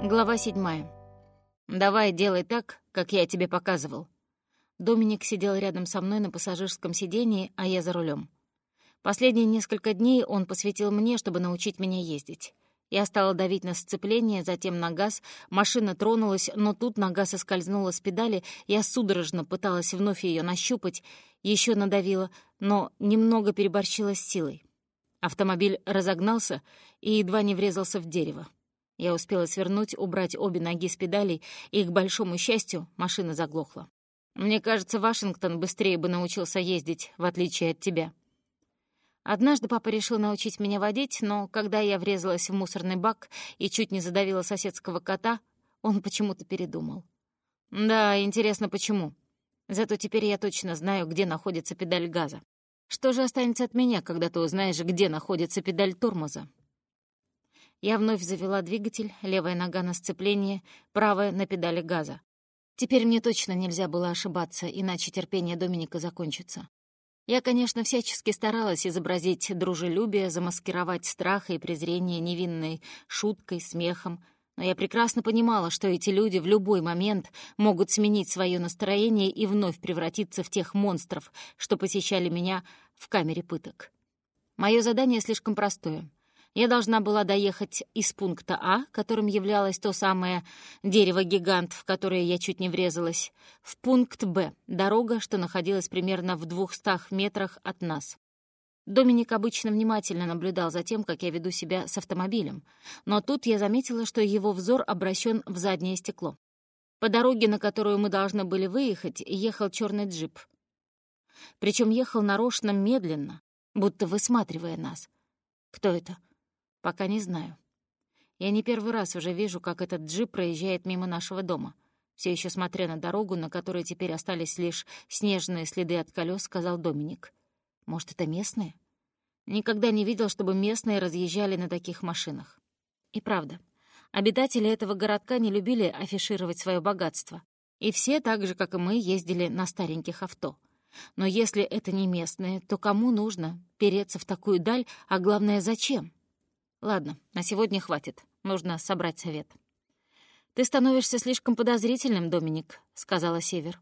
Глава седьмая. «Давай, делай так, как я тебе показывал». Доминик сидел рядом со мной на пассажирском сидении, а я за рулем. Последние несколько дней он посвятил мне, чтобы научить меня ездить. Я стала давить на сцепление, затем на газ. Машина тронулась, но тут нога соскользнула с педали. Я судорожно пыталась вновь ее нащупать, еще надавила, но немного переборщила с силой. Автомобиль разогнался и едва не врезался в дерево. Я успела свернуть, убрать обе ноги с педалей, и, к большому счастью, машина заглохла. Мне кажется, Вашингтон быстрее бы научился ездить, в отличие от тебя. Однажды папа решил научить меня водить, но когда я врезалась в мусорный бак и чуть не задавила соседского кота, он почему-то передумал. Да, интересно, почему. Зато теперь я точно знаю, где находится педаль газа. Что же останется от меня, когда ты узнаешь, где находится педаль тормоза? Я вновь завела двигатель, левая нога на сцеплении, правая на педали газа. Теперь мне точно нельзя было ошибаться, иначе терпение Доминика закончится. Я, конечно, всячески старалась изобразить дружелюбие, замаскировать страх и презрение невинной шуткой, смехом, но я прекрасно понимала, что эти люди в любой момент могут сменить свое настроение и вновь превратиться в тех монстров, что посещали меня в камере пыток. Мое задание слишком простое я должна была доехать из пункта А, которым являлось то самое дерево-гигант, в которое я чуть не врезалась, в пункт Б, дорога, что находилась примерно в двухстах метрах от нас. Доминик обычно внимательно наблюдал за тем, как я веду себя с автомобилем, но тут я заметила, что его взор обращен в заднее стекло. По дороге, на которую мы должны были выехать, ехал черный джип. Причем ехал нарочно медленно, будто высматривая нас. Кто это? Пока не знаю. Я не первый раз уже вижу, как этот джип проезжает мимо нашего дома. Все еще смотря на дорогу, на которой теперь остались лишь снежные следы от колес, сказал Доминик. Может, это местные? Никогда не видел, чтобы местные разъезжали на таких машинах. И правда, обитатели этого городка не любили афишировать свое богатство. И все, так же, как и мы, ездили на стареньких авто. Но если это не местные, то кому нужно переться в такую даль, а главное, зачем? Ладно, на сегодня хватит. Нужно собрать совет. «Ты становишься слишком подозрительным, Доминик», — сказала Север.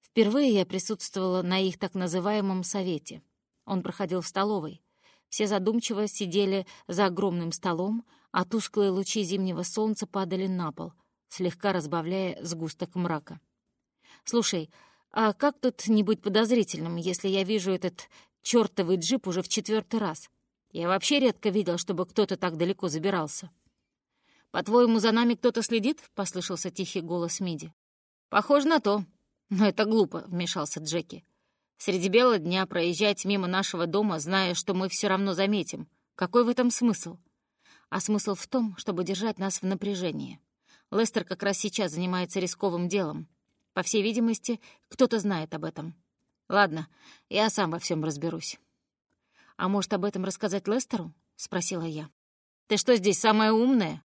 Впервые я присутствовала на их так называемом совете. Он проходил в столовой. Все задумчиво сидели за огромным столом, а тусклые лучи зимнего солнца падали на пол, слегка разбавляя сгусток мрака. «Слушай, а как тут не быть подозрительным, если я вижу этот чёртовый джип уже в четвертый раз?» Я вообще редко видел, чтобы кто-то так далеко забирался. «По-твоему, за нами кто-то следит?» — послышался тихий голос Миди. «Похоже на то. Но это глупо», — вмешался Джеки. «Среди бела дня проезжать мимо нашего дома, зная, что мы все равно заметим. Какой в этом смысл?» А смысл в том, чтобы держать нас в напряжении. Лестер как раз сейчас занимается рисковым делом. По всей видимости, кто-то знает об этом. Ладно, я сам во всем разберусь. «А может, об этом рассказать Лестеру?» — спросила я. «Ты что здесь самая умная?»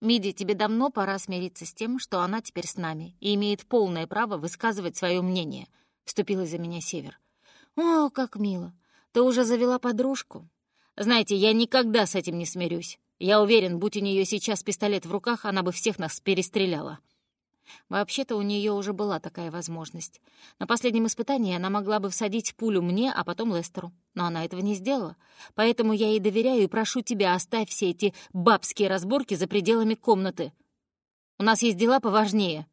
«Миди, тебе давно пора смириться с тем, что она теперь с нами и имеет полное право высказывать свое мнение», — вступила за меня Север. «О, как мило! Ты уже завела подружку?» «Знаете, я никогда с этим не смирюсь. Я уверен, будь у нее сейчас пистолет в руках, она бы всех нас перестреляла». Вообще-то у нее уже была такая возможность. На последнем испытании она могла бы всадить пулю мне, а потом Лестеру. Но она этого не сделала. Поэтому я ей доверяю и прошу тебя, оставь все эти бабские разборки за пределами комнаты. У нас есть дела поважнее».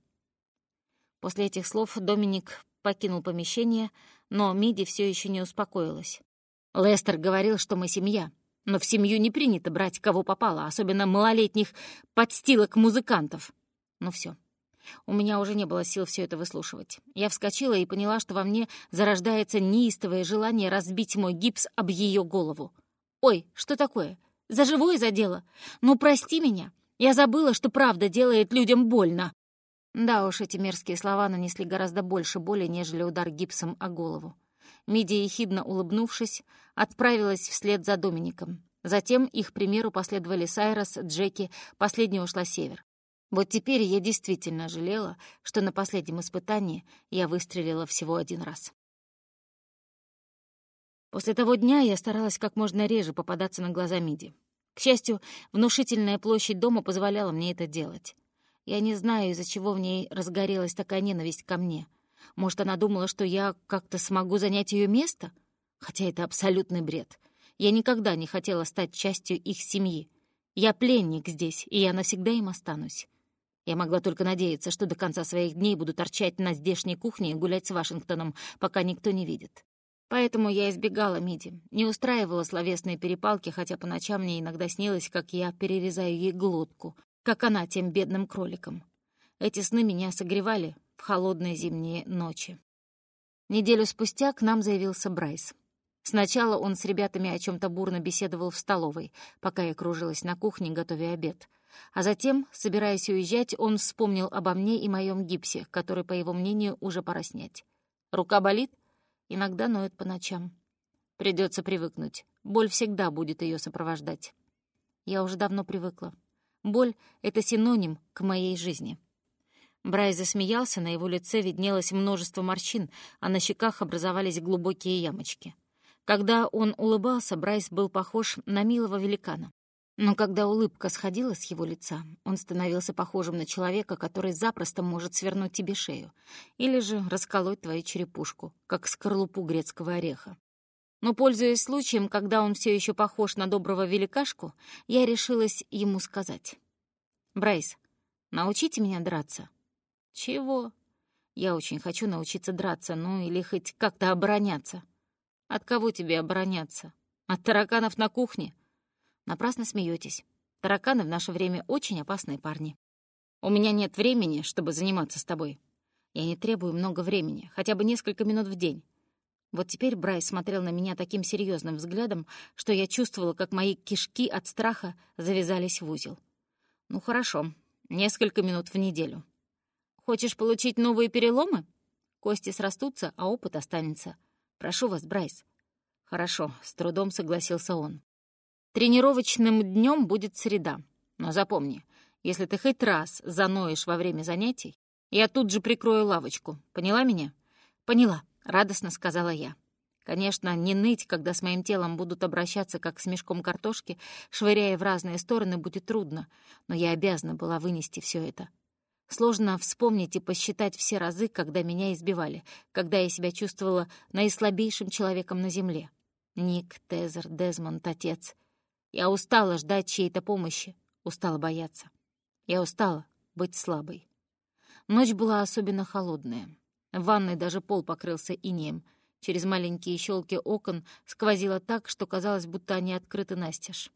После этих слов Доминик покинул помещение, но Миди все еще не успокоилась. Лестер говорил, что мы семья. Но в семью не принято брать кого попало, особенно малолетних подстилок-музыкантов. Ну все, у меня уже не было сил все это выслушивать. Я вскочила и поняла, что во мне зарождается неистовое желание разбить мой гипс об ее голову. «Ой, что такое? За живое задело? Ну, прости меня. Я забыла, что правда делает людям больно». Да уж, эти мерзкие слова нанесли гораздо больше боли, нежели удар гипсом о голову. Миди, ехидно улыбнувшись, отправилась вслед за Домиником. Затем их примеру последовали Сайрос, Джеки, последняя ушла север. Вот теперь я действительно жалела, что на последнем испытании я выстрелила всего один раз. После того дня я старалась как можно реже попадаться на глаза Миди. К счастью, внушительная площадь дома позволяла мне это делать. Я не знаю, из-за чего в ней разгорелась такая ненависть ко мне. Может, она думала, что я как-то смогу занять ее место? Хотя это абсолютный бред. Я никогда не хотела стать частью их семьи. Я пленник здесь, и я навсегда им останусь. Я могла только надеяться, что до конца своих дней буду торчать на здешней кухне и гулять с Вашингтоном, пока никто не видит. Поэтому я избегала Миди, не устраивала словесные перепалки, хотя по ночам мне иногда снилось, как я перерезаю ей глотку, как она тем бедным кроликом. Эти сны меня согревали в холодные зимние ночи. Неделю спустя к нам заявился Брайс. Сначала он с ребятами о чем то бурно беседовал в столовой, пока я кружилась на кухне, готовя обед. А затем, собираясь уезжать, он вспомнил обо мне и моем гипсе, который, по его мнению, уже пора снять. «Рука болит?» Иногда ноет по ночам. Придется привыкнуть. Боль всегда будет ее сопровождать. Я уже давно привыкла. Боль — это синоним к моей жизни. Брай засмеялся, на его лице виднелось множество морщин, а на щеках образовались глубокие ямочки. Когда он улыбался, Брайс был похож на милого великана. Но когда улыбка сходила с его лица, он становился похожим на человека, который запросто может свернуть тебе шею или же расколоть твою черепушку, как скорлупу грецкого ореха. Но, пользуясь случаем, когда он все еще похож на доброго великашку, я решилась ему сказать. «Брайс, научите меня драться». «Чего?» «Я очень хочу научиться драться, ну или хоть как-то обороняться». От кого тебе обороняться? От тараканов на кухне? Напрасно смеетесь. Тараканы в наше время очень опасные парни. У меня нет времени, чтобы заниматься с тобой. Я не требую много времени, хотя бы несколько минут в день. Вот теперь Брайс смотрел на меня таким серьезным взглядом, что я чувствовала, как мои кишки от страха завязались в узел. Ну хорошо, несколько минут в неделю. Хочешь получить новые переломы? Кости срастутся, а опыт останется — Прошу вас, Брайс». «Хорошо», — с трудом согласился он. «Тренировочным днем будет среда. Но запомни, если ты хоть раз заноешь во время занятий, я тут же прикрою лавочку. Поняла меня?» «Поняла», — радостно сказала я. Конечно, не ныть, когда с моим телом будут обращаться как с мешком картошки, швыряя в разные стороны, будет трудно, но я обязана была вынести все это. Сложно вспомнить и посчитать все разы, когда меня избивали, когда я себя чувствовала наислабейшим человеком на земле. Ник, Тезер, Дезмонд, отец. Я устала ждать чьей-то помощи, устала бояться. Я устала быть слабой. Ночь была особенно холодная. В ванной даже пол покрылся инеем. Через маленькие щелки окон сквозило так, что казалось, будто они открыты настежь.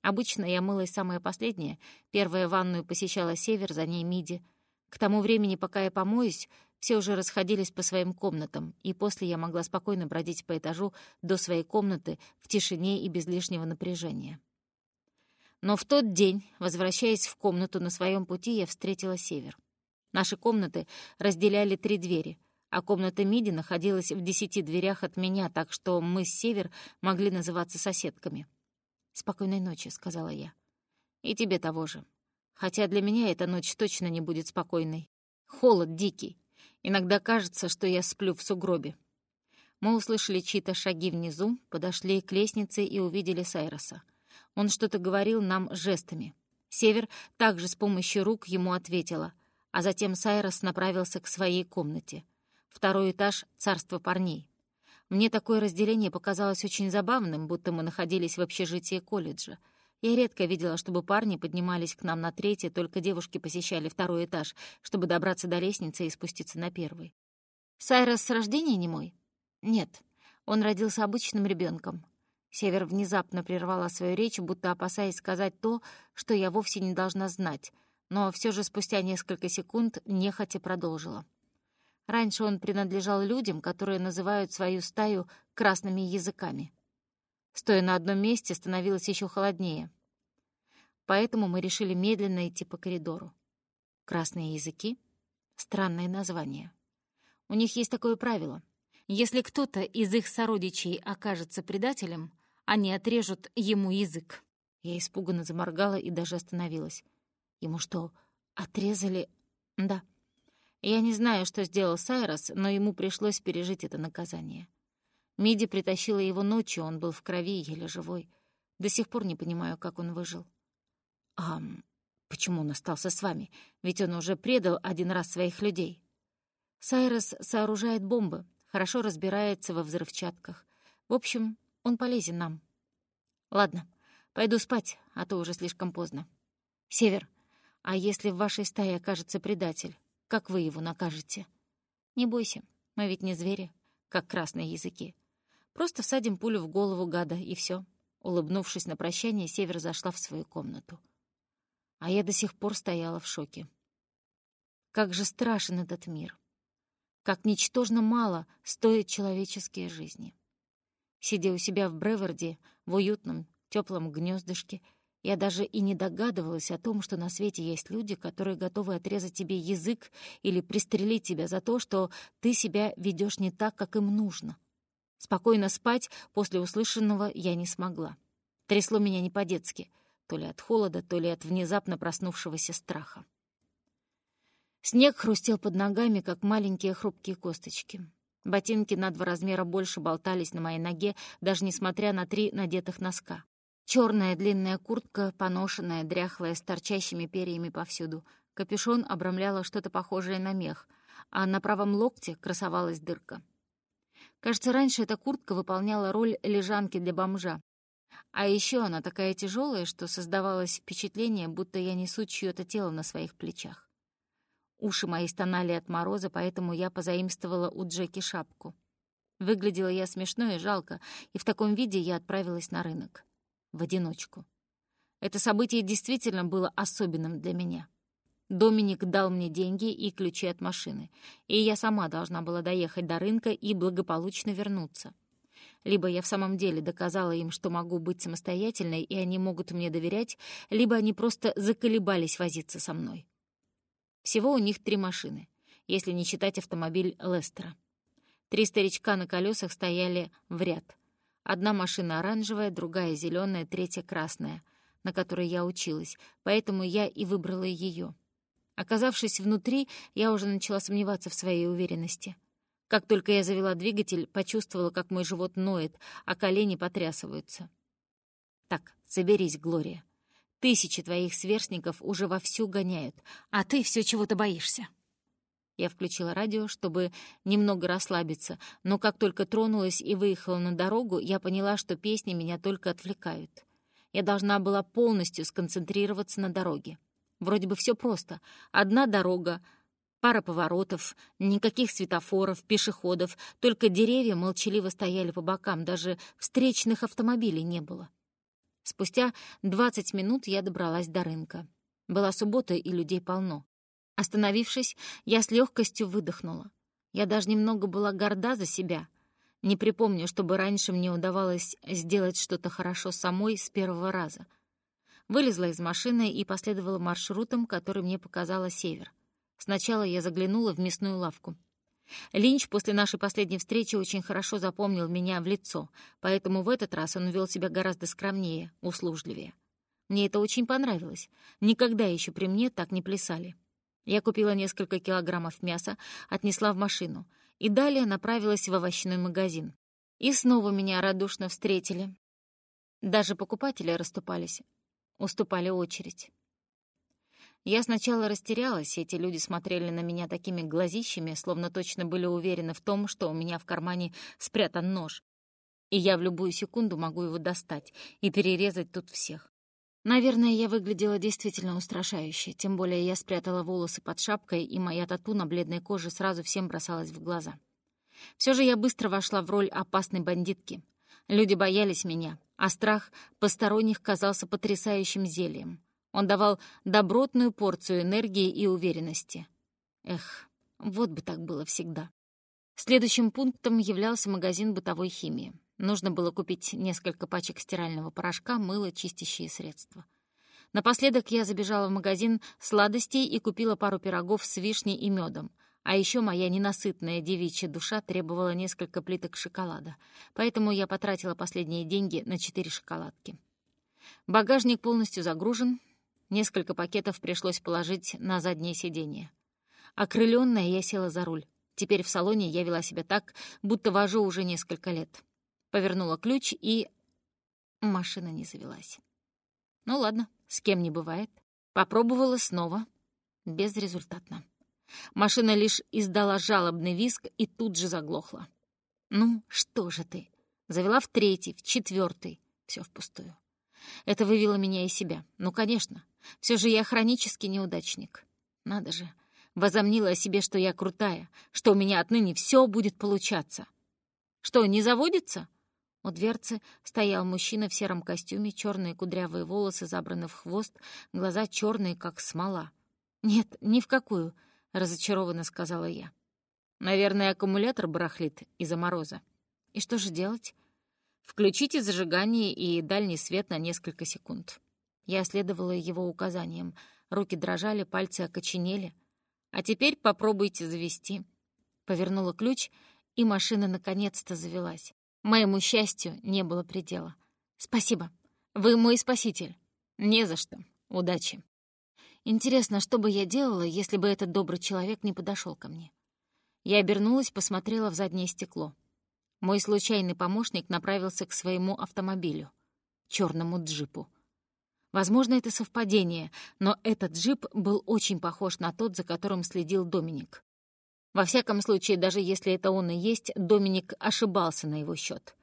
Обычно я мылась самое последнее. Первая ванную посещала Север, за ней Миди. К тому времени, пока я помоюсь, все уже расходились по своим комнатам, и после я могла спокойно бродить по этажу до своей комнаты в тишине и без лишнего напряжения. Но в тот день, возвращаясь в комнату на своем пути, я встретила Север. Наши комнаты разделяли три двери, а комната Миди находилась в десяти дверях от меня, так что мы с Север могли называться соседками. «Спокойной ночи», — сказала я. «И тебе того же. Хотя для меня эта ночь точно не будет спокойной. Холод дикий. Иногда кажется, что я сплю в сугробе». Мы услышали чьи-то шаги внизу, подошли к лестнице и увидели Сайроса. Он что-то говорил нам жестами. Север также с помощью рук ему ответила, а затем Сайрос направился к своей комнате. Второй этаж — царство парней. Мне такое разделение показалось очень забавным, будто мы находились в общежитии колледжа. Я редко видела, чтобы парни поднимались к нам на третий, только девушки посещали второй этаж, чтобы добраться до лестницы и спуститься на первый. Сайрос с рождения не мой? Нет, он родился обычным ребенком. Север внезапно прервала свою речь, будто опасаясь сказать то, что я вовсе не должна знать, но все же спустя несколько секунд нехотя продолжила. Раньше он принадлежал людям, которые называют свою стаю красными языками. Стоя на одном месте, становилось еще холоднее. Поэтому мы решили медленно идти по коридору. Красные языки — странное название. У них есть такое правило. Если кто-то из их сородичей окажется предателем, они отрежут ему язык. Я испуганно заморгала и даже остановилась. Ему что, отрезали... Да, я не знаю, что сделал Сайрос, но ему пришлось пережить это наказание. Миди притащила его ночью, он был в крови, еле живой. До сих пор не понимаю, как он выжил. А почему он остался с вами? Ведь он уже предал один раз своих людей. Сайрос сооружает бомбы, хорошо разбирается во взрывчатках. В общем, он полезен нам. Ладно, пойду спать, а то уже слишком поздно. Север, а если в вашей стае окажется предатель, как вы его накажете? Не бойся, мы ведь не звери, как красные языки. Просто всадим пулю в голову гада, и все. Улыбнувшись на прощание, Север зашла в свою комнату. А я до сих пор стояла в шоке. Как же страшен этот мир. Как ничтожно мало стоят человеческие жизни. Сидя у себя в Бреверде, в уютном, теплом гнездышке, я даже и не догадывалась о том, что на свете есть люди, которые готовы отрезать тебе язык или пристрелить тебя за то, что ты себя ведешь не так, как им нужно. Спокойно спать после услышанного я не смогла. Трясло меня не по-детски, то ли от холода, то ли от внезапно проснувшегося страха. Снег хрустел под ногами, как маленькие хрупкие косточки. Ботинки на два размера больше болтались на моей ноге, даже несмотря на три надетых носка. Черная длинная куртка, поношенная, дряхлая, с торчащими перьями повсюду. Капюшон обрамляла что-то похожее на мех, а на правом локте красовалась дырка. Кажется, раньше эта куртка выполняла роль лежанки для бомжа. А еще она такая тяжелая, что создавалось впечатление, будто я несу чье-то тело на своих плечах. Уши мои стонали от мороза, поэтому я позаимствовала у Джеки шапку. Выглядела я смешно и жалко, и в таком виде я отправилась на рынок. В одиночку. Это событие действительно было особенным для меня. Доминик дал мне деньги и ключи от машины, и я сама должна была доехать до рынка и благополучно вернуться. Либо я в самом деле доказала им, что могу быть самостоятельной, и они могут мне доверять, либо они просто заколебались возиться со мной. Всего у них три машины, если не считать автомобиль Лестера. Три старичка на колесах стояли в ряд. Одна машина оранжевая, другая зеленая, третья красная, на которой я училась, поэтому я и выбрала ее. Оказавшись внутри, я уже начала сомневаться в своей уверенности. Как только я завела двигатель, почувствовала, как мой живот ноет, а колени потрясываются. «Так, соберись, Глория. Тысячи твоих сверстников уже вовсю гоняют, а ты все чего-то боишься». Я включила радио, чтобы немного расслабиться, но как только тронулась и выехала на дорогу, я поняла, что песни меня только отвлекают. Я должна была полностью сконцентрироваться на дороге. Вроде бы все просто. Одна дорога, пара поворотов, никаких светофоров, пешеходов, только деревья молчаливо стояли по бокам, даже встречных автомобилей не было. Спустя 20 минут я добралась до рынка. Была суббота, и людей полно. Остановившись, я с легкостью выдохнула. Я даже немного была горда за себя. Не припомню, чтобы раньше мне удавалось сделать что-то хорошо самой с первого раза — Вылезла из машины и последовала маршрутом, который мне показала Север. Сначала я заглянула в мясную лавку. Линч после нашей последней встречи очень хорошо запомнил меня в лицо, поэтому в этот раз он вел себя гораздо скромнее, услужливее. Мне это очень понравилось. Никогда еще при мне так не плясали. Я купила несколько килограммов мяса, отнесла в машину и далее направилась в овощной магазин. И снова меня радушно встретили. Даже покупатели расступались, уступали очередь. Я сначала растерялась, эти люди смотрели на меня такими глазищами, словно точно были уверены в том, что у меня в кармане спрятан нож, и я в любую секунду могу его достать и перерезать тут всех. Наверное, я выглядела действительно устрашающе, тем более я спрятала волосы под шапкой, и моя тату на бледной коже сразу всем бросалась в глаза. Все же я быстро вошла в роль опасной бандитки. Люди боялись меня, а страх посторонних казался потрясающим зельем. Он давал добротную порцию энергии и уверенности. Эх, вот бы так было всегда. Следующим пунктом являлся магазин бытовой химии. Нужно было купить несколько пачек стирального порошка, мыло, чистящие средства. Напоследок я забежала в магазин сладостей и купила пару пирогов с вишней и медом — а еще моя ненасытная девичья душа требовала несколько плиток шоколада, поэтому я потратила последние деньги на четыре шоколадки. Багажник полностью загружен, несколько пакетов пришлось положить на заднее сиденье. Окрыленная я села за руль. Теперь в салоне я вела себя так, будто вожу уже несколько лет. Повернула ключ и... Машина не завелась. Ну ладно, с кем не бывает. Попробовала снова. Безрезультатно. Машина лишь издала жалобный визг и тут же заглохла. «Ну, что же ты?» Завела в третий, в четвертый. Все впустую. Это вывело меня из себя. Ну, конечно. Все же я хронический неудачник. Надо же. Возомнила о себе, что я крутая, что у меня отныне все будет получаться. Что, не заводится? У дверцы стоял мужчина в сером костюме, черные кудрявые волосы забраны в хвост, глаза черные, как смола. «Нет, ни в какую», — разочарованно сказала я. «Наверное, аккумулятор барахлит из-за мороза. И что же делать?» «Включите зажигание и дальний свет на несколько секунд». Я следовала его указаниям. Руки дрожали, пальцы окоченели. «А теперь попробуйте завести». Повернула ключ, и машина наконец-то завелась. Моему счастью не было предела. «Спасибо. Вы мой спаситель». «Не за что. Удачи». Интересно, что бы я делала, если бы этот добрый человек не подошел ко мне? Я обернулась, посмотрела в заднее стекло. Мой случайный помощник направился к своему автомобилю, черному джипу. Возможно, это совпадение, но этот джип был очень похож на тот, за которым следил Доминик. Во всяком случае, даже если это он и есть, Доминик ошибался на его счет.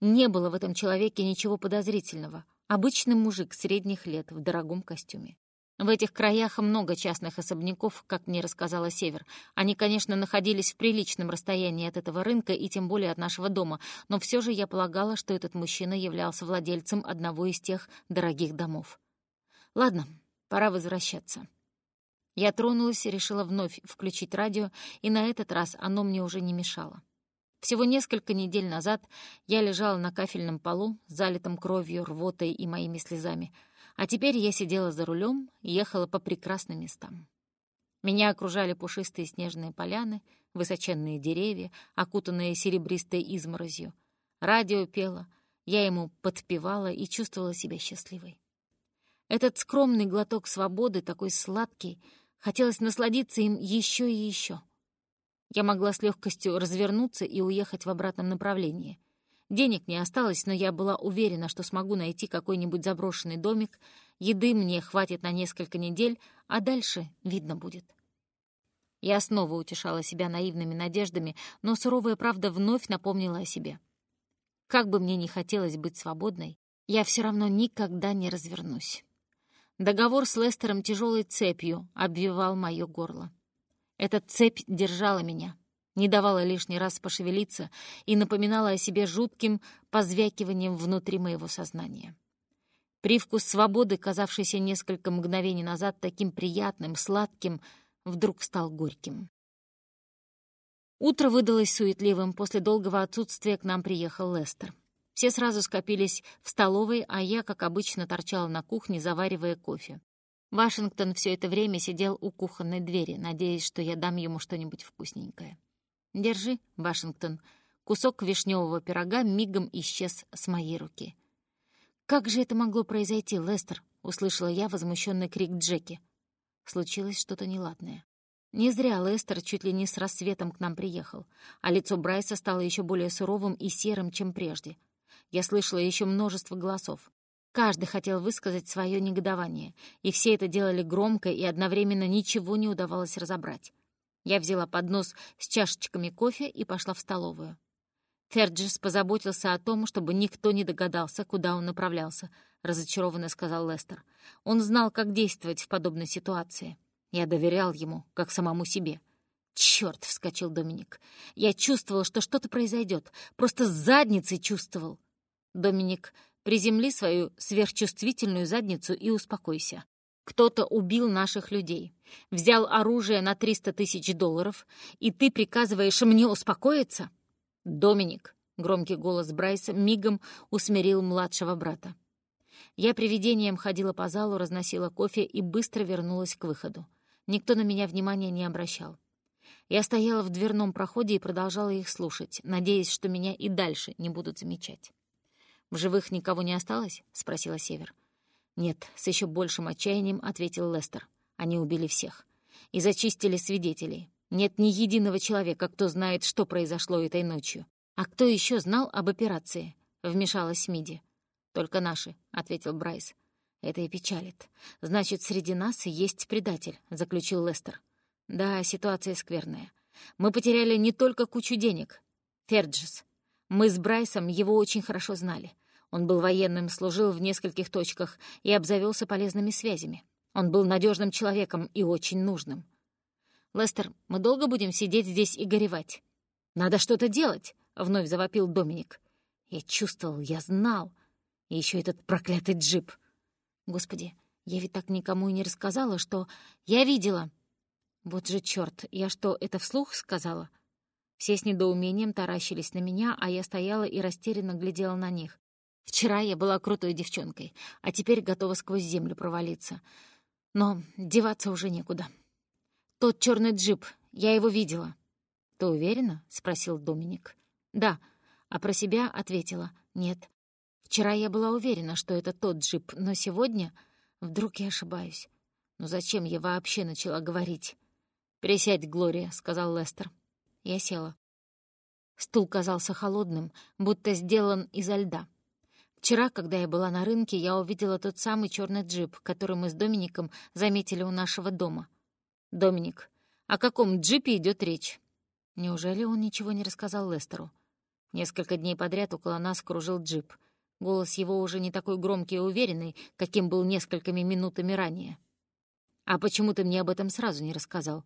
Не было в этом человеке ничего подозрительного. Обычный мужик средних лет в дорогом костюме. В этих краях много частных особняков, как мне рассказала Север. Они, конечно, находились в приличном расстоянии от этого рынка и тем более от нашего дома, но все же я полагала, что этот мужчина являлся владельцем одного из тех дорогих домов. Ладно, пора возвращаться. Я тронулась и решила вновь включить радио, и на этот раз оно мне уже не мешало. Всего несколько недель назад я лежала на кафельном полу, залитом кровью, рвотой и моими слезами — а теперь я сидела за рулем ехала по прекрасным местам. Меня окружали пушистые снежные поляны, высоченные деревья, окутанные серебристой изморозью. Радио пело, я ему подпевала и чувствовала себя счастливой. Этот скромный глоток свободы, такой сладкий, хотелось насладиться им еще и еще. Я могла с легкостью развернуться и уехать в обратном направлении — Денег не осталось, но я была уверена, что смогу найти какой-нибудь заброшенный домик, еды мне хватит на несколько недель, а дальше видно будет. Я снова утешала себя наивными надеждами, но суровая правда вновь напомнила о себе. Как бы мне ни хотелось быть свободной, я все равно никогда не развернусь. Договор с Лестером тяжелой цепью обвивал мое горло. Эта цепь держала меня, не давала лишний раз пошевелиться и напоминала о себе жутким позвякиванием внутри моего сознания. Привкус свободы, казавшийся несколько мгновений назад таким приятным, сладким, вдруг стал горьким. Утро выдалось суетливым. После долгого отсутствия к нам приехал Лестер. Все сразу скопились в столовой, а я, как обычно, торчала на кухне, заваривая кофе. Вашингтон все это время сидел у кухонной двери, надеясь, что я дам ему что-нибудь вкусненькое. «Держи, Вашингтон». Кусок вишневого пирога мигом исчез с моей руки. «Как же это могло произойти, Лестер?» — услышала я возмущенный крик Джеки. Случилось что-то неладное. Не зря Лестер чуть ли не с рассветом к нам приехал, а лицо Брайса стало еще более суровым и серым, чем прежде. Я слышала еще множество голосов. Каждый хотел высказать свое негодование, и все это делали громко, и одновременно ничего не удавалось разобрать. Я взяла поднос с чашечками кофе и пошла в столовую. Ферджис позаботился о том, чтобы никто не догадался, куда он направлялся, разочарованно сказал Лестер. Он знал, как действовать в подобной ситуации. Я доверял ему, как самому себе. «Чёрт!» — вскочил Доминик. «Я чувствовал, что что-то произойдет. Просто с задницей чувствовал». «Доминик, приземли свою сверхчувствительную задницу и успокойся. Кто-то убил наших людей, взял оружие на 300 тысяч долларов, и ты приказываешь мне успокоиться? Доминик, громкий голос Брайса мигом усмирил младшего брата. Я привидением ходила по залу, разносила кофе и быстро вернулась к выходу. Никто на меня внимания не обращал. Я стояла в дверном проходе и продолжала их слушать, надеясь, что меня и дальше не будут замечать. «В живых никого не осталось?» — спросила Север. «Нет», — с еще большим отчаянием ответил Лестер. «Они убили всех. И зачистили свидетелей. Нет ни единого человека, кто знает, что произошло этой ночью. А кто еще знал об операции?» — вмешалась Миди. «Только наши», — ответил Брайс. «Это и печалит. Значит, среди нас есть предатель», — заключил Лестер. «Да, ситуация скверная. Мы потеряли не только кучу денег. Ферджис. Мы с Брайсом его очень хорошо знали. Он был военным, служил в нескольких точках и обзавелся полезными связями. Он был надежным человеком и очень нужным. «Лестер, мы долго будем сидеть здесь и горевать?» «Надо что-то делать!» — вновь завопил Доминик. «Я чувствовал, я знал. И еще этот проклятый джип. Господи, я ведь так никому и не рассказала, что... Я видела!» «Вот же черт, я что, это вслух сказала?» Все с недоумением таращились на меня, а я стояла и растерянно глядела на них. Вчера я была крутой девчонкой, а теперь готова сквозь землю провалиться. Но деваться уже некуда. Тот черный джип, я его видела. «Ты уверена?» — спросил Доминик. «Да», а про себя ответила «нет». Вчера я была уверена, что это тот джип, но сегодня вдруг я ошибаюсь. Но зачем я вообще начала говорить? «Присядь, Глория», — сказал Лестер. Я села. Стул казался холодным, будто сделан изо льда. Вчера, когда я была на рынке, я увидела тот самый черный джип, который мы с Домиником заметили у нашего дома. «Доминик, о каком джипе идет речь?» Неужели он ничего не рассказал Лестеру? Несколько дней подряд около нас кружил джип. Голос его уже не такой громкий и уверенный, каким был несколькими минутами ранее. «А почему ты мне об этом сразу не рассказал?»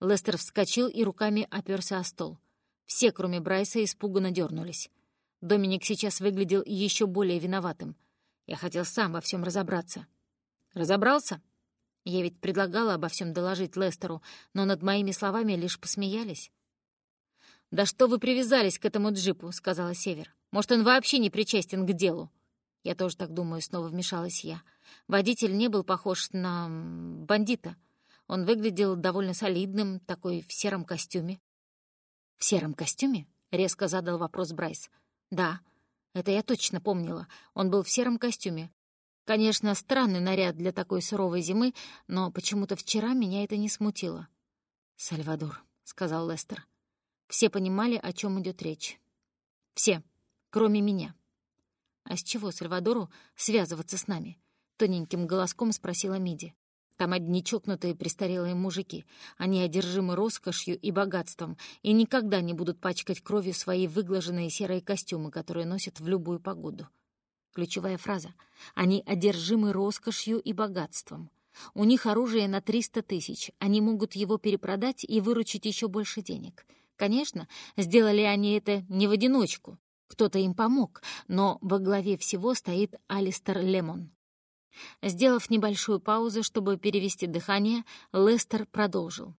Лестер вскочил и руками оперся о стол. Все, кроме Брайса, испуганно дернулись. Доминик сейчас выглядел еще более виноватым. Я хотел сам во всем разобраться. Разобрался? Я ведь предлагала обо всем доложить Лестеру, но над моими словами лишь посмеялись. «Да что вы привязались к этому джипу?» — сказала Север. «Может, он вообще не причастен к делу?» Я тоже так думаю, снова вмешалась я. Водитель не был похож на бандита. Он выглядел довольно солидным, такой в сером костюме. «В сером костюме?» — резко задал вопрос Брайс. Да, это я точно помнила. Он был в сером костюме. Конечно, странный наряд для такой суровой зимы, но почему-то вчера меня это не смутило. «Сальвадор», — сказал Лестер. Все понимали, о чем идет речь. Все, кроме меня. «А с чего Сальвадору связываться с нами?» — тоненьким голоском спросила Миди. Там одни чокнутые престарелые мужики. Они одержимы роскошью и богатством и никогда не будут пачкать кровью свои выглаженные серые костюмы, которые носят в любую погоду. Ключевая фраза. Они одержимы роскошью и богатством. У них оружие на 300 тысяч. Они могут его перепродать и выручить еще больше денег. Конечно, сделали они это не в одиночку. Кто-то им помог, но во главе всего стоит Алистер Лемон. Сделав небольшую паузу, чтобы перевести дыхание, Лестер продолжил.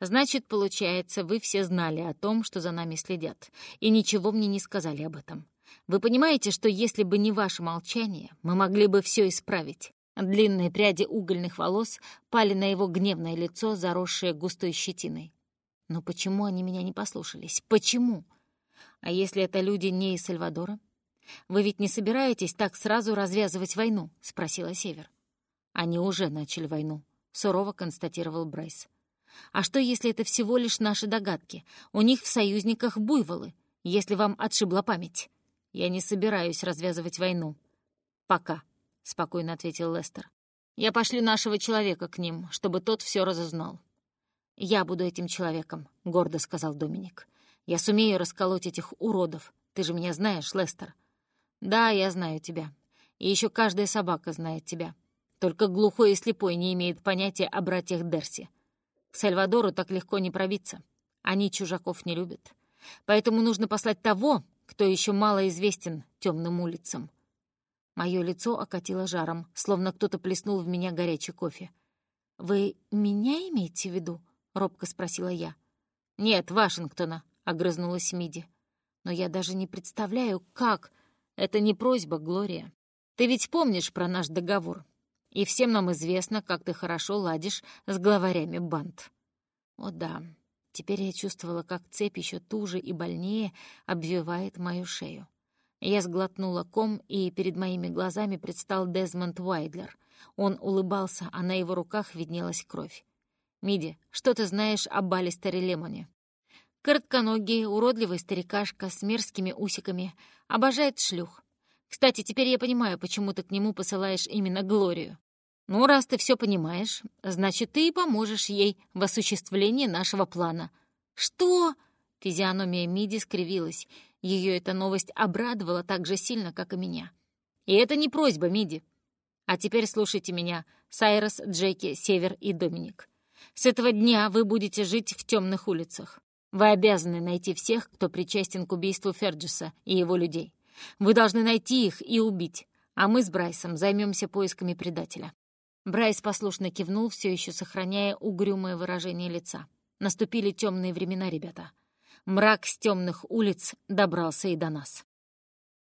«Значит, получается, вы все знали о том, что за нами следят, и ничего мне не сказали об этом. Вы понимаете, что если бы не ваше молчание, мы могли бы все исправить?» Длинные пряди угольных волос пали на его гневное лицо, заросшее густой щетиной. «Но почему они меня не послушались? Почему? А если это люди не из Сальвадора? «Вы ведь не собираетесь так сразу развязывать войну?» — спросила Север. «Они уже начали войну», — сурово констатировал Брайс. «А что, если это всего лишь наши догадки? У них в союзниках буйволы, если вам отшибла память. Я не собираюсь развязывать войну. Пока», — спокойно ответил Лестер. «Я пошлю нашего человека к ним, чтобы тот все разузнал». «Я буду этим человеком», — гордо сказал Доминик. «Я сумею расколоть этих уродов. Ты же меня знаешь, Лестер. «Да, я знаю тебя. И еще каждая собака знает тебя. Только глухой и слепой не имеет понятия о братьях Дерси. К Сальвадору так легко не пробиться. Они чужаков не любят. Поэтому нужно послать того, кто еще мало известен темным улицам». Мое лицо окатило жаром, словно кто-то плеснул в меня горячий кофе. «Вы меня имеете в виду?» — робко спросила я. «Нет, Вашингтона», — огрызнулась Миди. «Но я даже не представляю, как...» Это не просьба, Глория. Ты ведь помнишь про наш договор? И всем нам известно, как ты хорошо ладишь с главарями банд. О да, теперь я чувствовала, как цепь еще туже и больнее обвивает мою шею. Я сглотнула ком, и перед моими глазами предстал Дезмонд Уайдлер. Он улыбался, а на его руках виднелась кровь. «Миди, что ты знаешь об Балистере Лемоне?» Коротконогий, уродливый старикашка с мерзкими усиками, обожает шлюх. Кстати, теперь я понимаю, почему ты к нему посылаешь именно Глорию. Ну, раз ты все понимаешь, значит, ты и поможешь ей в осуществлении нашего плана. Что? Физиономия Миди скривилась. Ее эта новость обрадовала так же сильно, как и меня. И это не просьба, Миди. А теперь слушайте меня, Сайрос, Джеки, Север и Доминик. С этого дня вы будете жить в темных улицах. Вы обязаны найти всех, кто причастен к убийству Ферджиса и его людей. Вы должны найти их и убить, а мы с Брайсом займемся поисками предателя». Брайс послушно кивнул, все еще сохраняя угрюмое выражение лица. Наступили темные времена, ребята. Мрак с темных улиц добрался и до нас.